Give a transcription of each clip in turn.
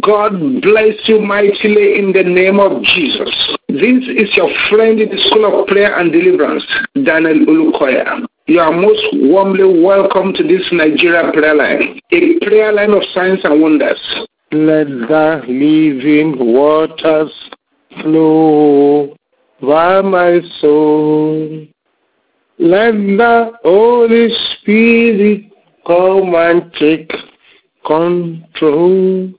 God bless you mightily in the name of Jesus. This is your friend in the School of Prayer and Deliverance, Daniel Olukoya. You are most warmly welcome to this Nigeria prayer line, a prayer line of signs and wonders. Let the living waters flow by my soul. Let the Holy Spirit come and take control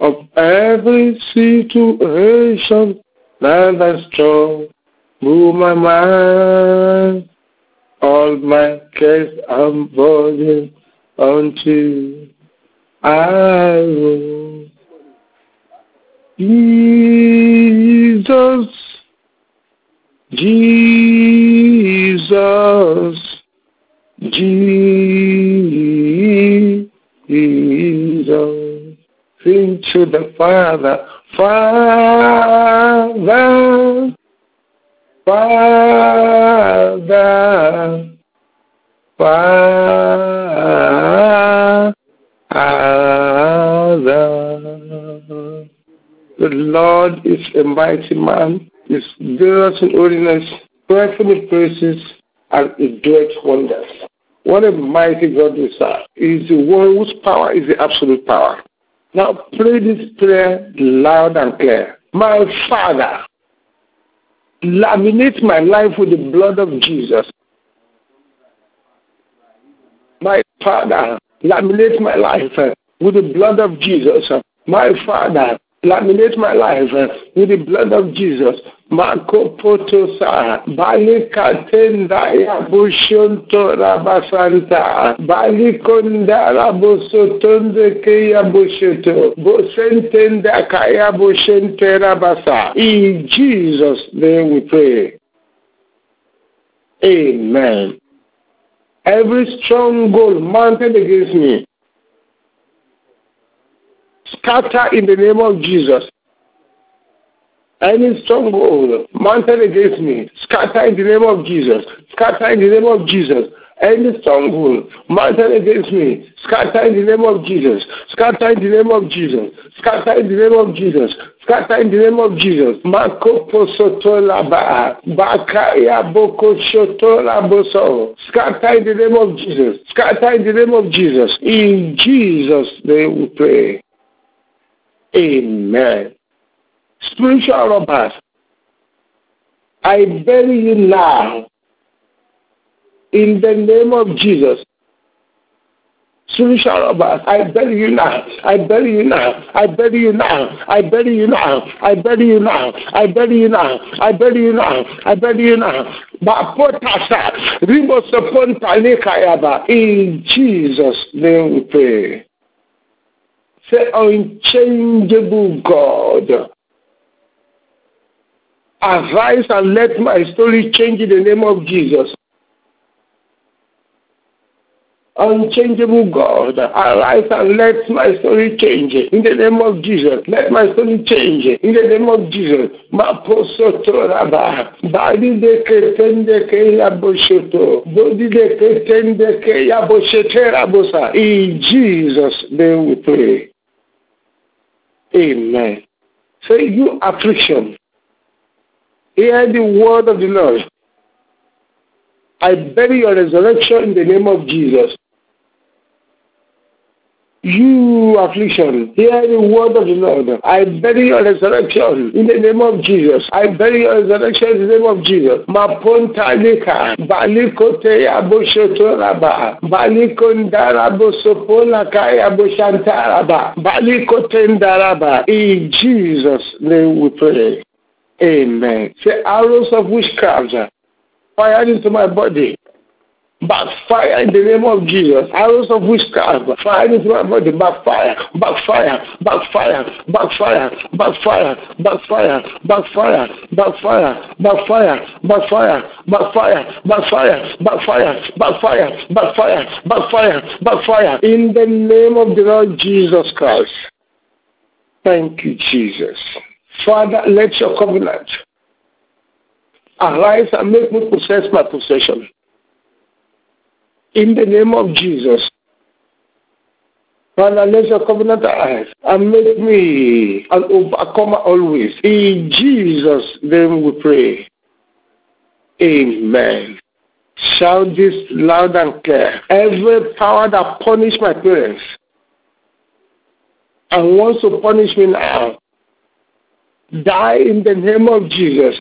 of every situation that has troubled my mind. All my cares and burdens unto I will. Jesus, Jesus, Jesus. Sing to the Father, Father, Father, Father. The Lord is a mighty man, is glorious in holiness, fearful in praises, and is great wonders. What a mighty God we serve. He is the one whose power is the absolute power. Now pray this prayer loud and clear. My Father, laminate my life with the blood of Jesus. My Father, laminate my life with the blood of Jesus. My Father, laminate my life with the blood of Jesus. Marco Potosa, Bali Katenda Yabushunto Rabasanta, Bali Konda Rabosotonde Kaya Bushuto, Bosentenda Kaya Bushente Rabasa. In Jesus' name we pray. Amen. Every stronghold mounted against me, scatter in the name of Jesus. Any stronghold mounted against me, scatter in the name of Jesus. Scatter in the name of Jesus. Any stronghold mounted against me, scatter in the name of Jesus. Scatter in the name of Jesus. Scatter in the name of Jesus. Scatter in the name of Jesus. Makopo soto laba. Bakaya boko shoto laboso. Scatter in the name of Jesus. Scatter in the name of Jesus. In Jesus' name we pray. Amen. Spiritual robbers, I bury you now in the name of Jesus. Spiritual robbers, I bury you now. I bury you now. I bury you now. I bury you now. I bury you now. I bury you now. I bury you now. I bury you now. Bapotasa, ribosoponta lekayaba. In Jesus' name we pray. Say, unchangeable God, arise and let my story change in the name of Jesus. Unchangeable God, arise and let my story change in the name of Jesus. Let my story change in the name of Jesus. Maposotoraba, bali de ketende ke yaboshoto, body de ketende ke. In Jesus' name we pray. Amen. Say you affliction. Hear the word of the Lord. I bury your resurrection in the name of Jesus. You affliction, hear the word of the Lord. I bury your resurrection in the name of Jesus. I bury your resurrection in the name of Jesus. Maponta lika, balikote boshantaraba, balikote ndaraba. In Jesus' name we pray. Amen. Say arrows of witchcraft fired into my body. Backfire in the name of Jesus. Arrows of witchcraft fired into my body. Backfire, backfire, backfire, backfire, backfire, backfire, backfire, backfire, backfire, backfire, backfire, backfire, backfire, backfire, backfire, backfire, backfire. In the name of the Lord Jesus Christ. Thank you, Jesus. Father, let your covenant arise and make me possess my possession. In the name of Jesus, Father, let your covenant arise and make me an overcomer always. In Jesus' name we pray. Amen. Shout this loud and clear. Every power that punished my parents and wants to punish me now, die in the name of Jesus.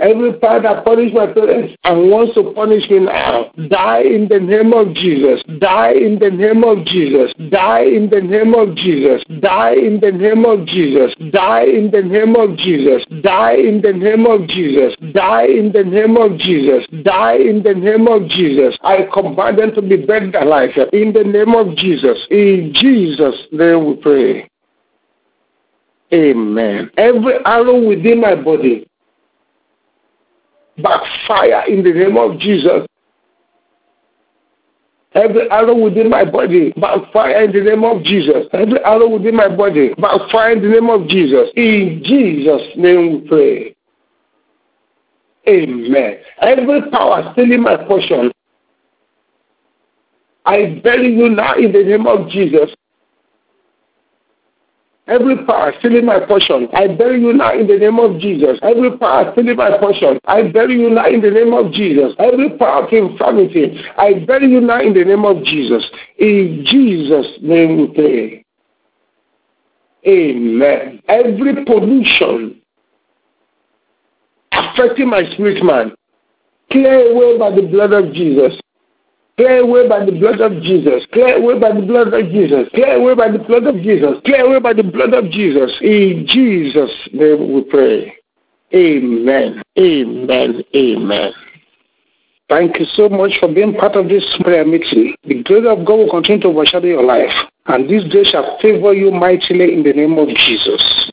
Every power that punished my parents and wants to punish me now, die in the name of Jesus. Die in the name of Jesus. Die in the name of Jesus. Die in the name of Jesus. Die in the name of Jesus. Die in the name of Jesus. Die in the name of Jesus. Die in the name of Jesus. I command them to be buried alive in the name of Jesus. In Jesus' name we pray. Amen. Every arrow within my body backfire in the name of Jesus. Every arrow within my body, backfire in the name of Jesus. Every arrow within my body, backfire in the name of Jesus. In Jesus' name we pray. Amen. Every power stealing my portion, I bury you now in the name of Jesus. Every power stealing my portion, I bury you now in the name of Jesus. Every power stealing my portion, I bury you now in the name of Jesus. Every power of infirmity, I bury you now in the name of Jesus. In Jesus' name we pray. Amen. Every pollution affecting my spirit man, clear away by the blood of Jesus. Clear away by the blood of Jesus. Clear away by the blood of Jesus. Clear away by the blood of Jesus. Clear away by the blood of Jesus. In Jesus' name we pray. Amen. Amen. Amen. Thank you so much for being part of this prayer meeting. The glory of God will continue to overshadow your life, and this day shall favor you mightily in the name of Jesus.